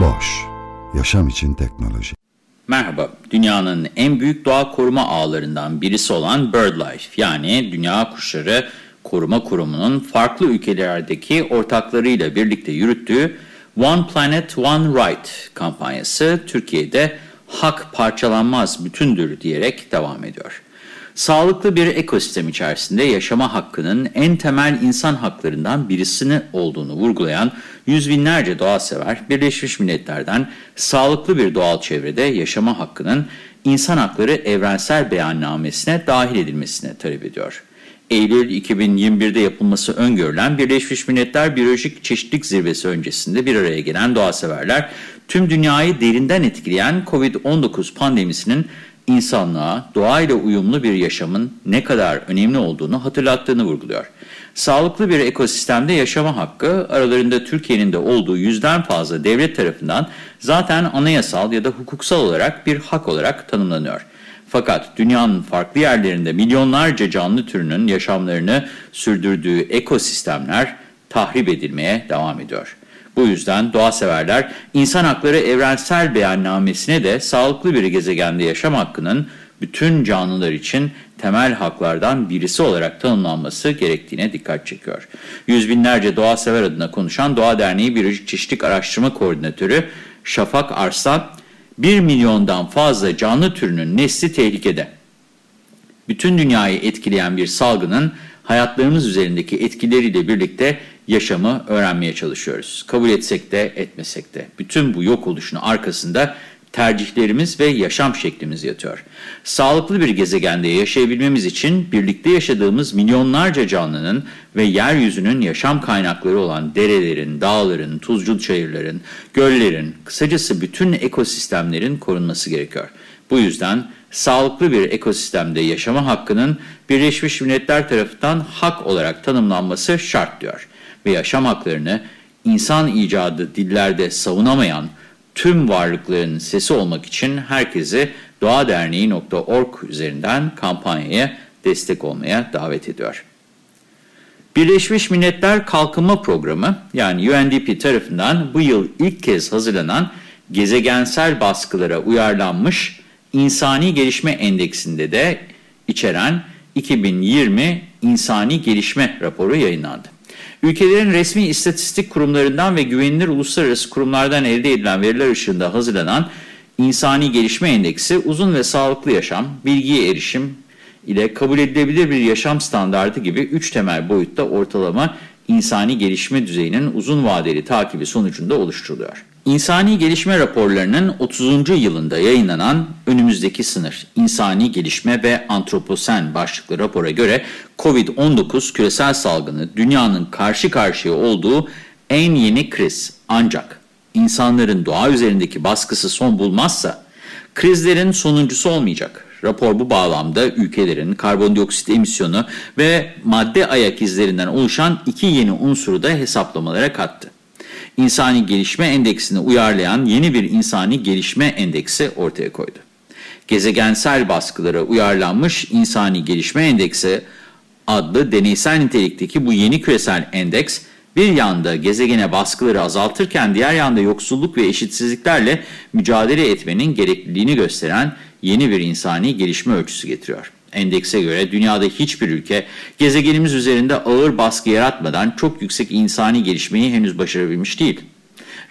Boş, yaşam için teknoloji. Merhaba, dünyanın en büyük doğa koruma ağlarından birisi olan BirdLife yani Dünya Kuşları Koruma Kurumu'nun farklı ülkelerdeki ortaklarıyla birlikte yürüttüğü One Planet One Right kampanyası Türkiye'de hak parçalanmaz bütündür diyerek devam ediyor. Sağlıklı bir ekosistem içerisinde yaşama hakkının en temel insan haklarından birisini olduğunu vurgulayan yüz binlerce doğa sever Birleşmiş Milletler'den sağlıklı bir doğal çevrede yaşama hakkının insan hakları evrensel beyannamesine dahil edilmesine talep ediyor. Eylül 2021'de yapılması öngörülen Birleşmiş Milletler Biyolojik Çeşitlilik Zirvesi öncesinde bir araya gelen doğa severler tüm dünyayı derinden etkileyen COVID-19 pandemisinin insanlığa doğayla uyumlu bir yaşamın ne kadar önemli olduğunu hatırlattığını vurguluyor. Sağlıklı bir ekosistemde yaşama hakkı aralarında Türkiye'nin de olduğu yüzden fazla devlet tarafından zaten anayasal ya da hukuksal olarak bir hak olarak tanımlanıyor. Fakat dünyanın farklı yerlerinde milyonlarca canlı türünün yaşamlarını sürdürdüğü ekosistemler tahrip edilmeye devam ediyor. Bu yüzden doğa severler insan hakları evrensel beyannamesine de sağlıklı bir gezegende yaşam hakkının bütün canlılar için temel haklardan birisi olarak tanımlanması gerektiğine dikkat çekiyor. Yüz binlerce doğa sever adına konuşan Doğa Derneği Biyolojik Çeşitlik Araştırma Koordinatörü Şafak Arslan, 1 milyondan fazla canlı türünün nesli tehlikede. Bütün dünyayı etkileyen bir salgının hayatlarımız üzerindeki etkileriyle birlikte yaşamı öğrenmeye çalışıyoruz. Kabul etsek de etmesek de. Bütün bu yok oluşun arkasında tercihlerimiz ve yaşam şeklimiz yatıyor. Sağlıklı bir gezegende yaşayabilmemiz için birlikte yaşadığımız milyonlarca canlının ve yeryüzünün yaşam kaynakları olan derelerin, dağların, tuzcul çayırların, göllerin, kısacası bütün ekosistemlerin korunması gerekiyor. Bu yüzden sağlıklı bir ekosistemde yaşama hakkının Birleşmiş Milletler tarafından hak olarak tanımlanması şart diyor. Ve yaşam haklarını insan icadı dillerde savunamayan tüm varlıkların sesi olmak için herkesi doğaderneği.org üzerinden kampanyaya destek olmaya davet ediyor. Birleşmiş Milletler Kalkınma Programı yani UNDP tarafından bu yıl ilk kez hazırlanan gezegensel baskılara uyarlanmış İnsani Gelişme Endeksinde de içeren 2020 İnsani Gelişme raporu yayınlandı. Ülkelerin resmi istatistik kurumlarından ve güvenilir uluslararası kurumlardan elde edilen veriler ışığında hazırlanan İnsani Gelişme Endeksi, uzun ve sağlıklı yaşam, bilgiye erişim ile kabul edilebilir bir yaşam standardı gibi üç temel boyutta ortalama insani gelişme düzeyinin uzun vadeli takibi sonucunda oluşturuluyor. İnsani gelişme raporlarının 30. yılında yayınlanan Önümüzdeki Sınır, İnsani Gelişme ve Antroposen başlıklı rapora göre COVID-19 küresel salgını dünyanın karşı karşıya olduğu en yeni kriz. Ancak insanların doğa üzerindeki baskısı son bulmazsa krizlerin sonuncusu olmayacak. Rapor bu bağlamda ülkelerin karbondioksit emisyonu ve madde ayak izlerinden oluşan iki yeni unsuru da hesaplamalara kattı. İnsani Gelişme Endeksini uyarlayan yeni bir insani gelişme endeksi ortaya koydu. Gezegensel baskılara uyarlanmış İnsani Gelişme Endeksi adlı deneysel nitelikteki bu yeni küresel endeks, bir yanda gezegene baskıları azaltırken diğer yanda yoksulluk ve eşitsizliklerle mücadele etmenin gerekliliğini gösteren yeni bir insani gelişme ölçüsü getiriyor. Endekse göre dünyada hiçbir ülke gezegenimiz üzerinde ağır baskı yaratmadan çok yüksek insani gelişmeyi henüz başarabilmiş değil.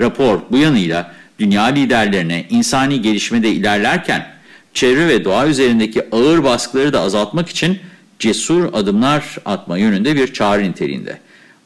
Rapor bu yanıyla dünya liderlerine insani gelişmede ilerlerken çevre ve doğa üzerindeki ağır baskıları da azaltmak için cesur adımlar atma yönünde bir çağrı niteliğinde.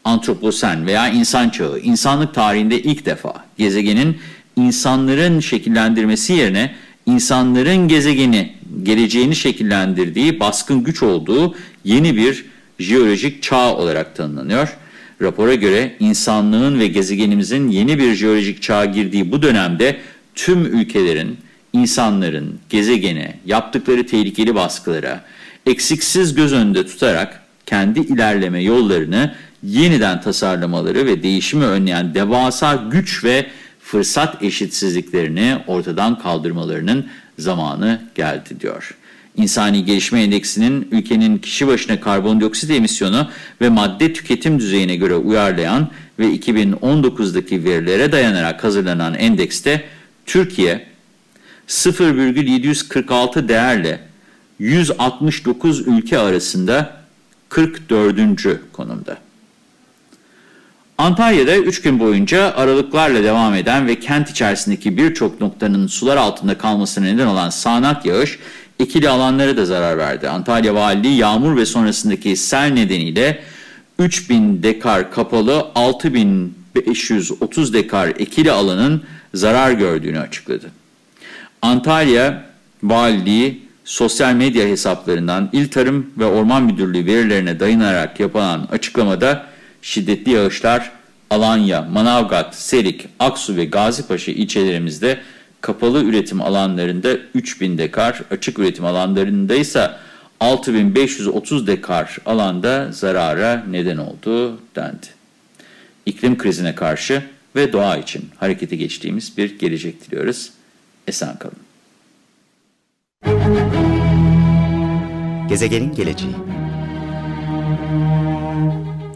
Antroposen veya insan çağı, insanlık tarihinde ilk defa gezegenin insanların şekillendirmesi yerine insanların gezegeni geleceğini şekillendirdiği, baskın güç olduğu yeni bir jeolojik çağ olarak tanımlanıyor. Rapora göre insanlığın ve gezegenimizin yeni bir jeolojik çağa girdiği bu dönemde tüm ülkelerin, insanların gezegene yaptıkları tehlikeli baskılara eksiksiz göz önünde tutarak kendi ilerleme yollarını yeniden tasarlamaları ve değişimi önleyen devasa güç ve fırsat eşitsizliklerini ortadan kaldırmalarının zamanı geldi diyor. İnsani Gelişme Endeksinin ülkenin kişi başına karbondioksit emisyonu ve madde tüketim düzeyine göre uyarlayan ve 2019'daki verilere dayanarak hazırlanan endekste Türkiye 0,746 değerle 169 ülke arasında 44. konumda. Antalya'da 3 gün boyunca aralıklarla devam eden ve kent içerisindeki birçok noktanın sular altında kalmasına neden olan sağanak yağış ekili alanlara da zarar verdi. Antalya Valiliği yağmur ve sonrasındaki sel nedeniyle 3000 dekar kapalı 6530 dekar ekili alanın zarar gördüğünü açıkladı. Antalya Valiliği sosyal medya hesaplarından İl Tarım ve Orman Müdürlüğü verilerine dayanarak yapılan açıklamada şiddetli yağışlar Alanya, Manavgat, Serik, Aksu ve Gazipaşa ilçelerimizde kapalı üretim alanlarında 3000 dekar, açık üretim alanlarında ise 6530 dekar alanda zarara neden oldu dendi. İklim krizine karşı ve doğa için harekete geçtiğimiz bir gelecek diliyoruz. Esen kalın. Gezegenin geleceği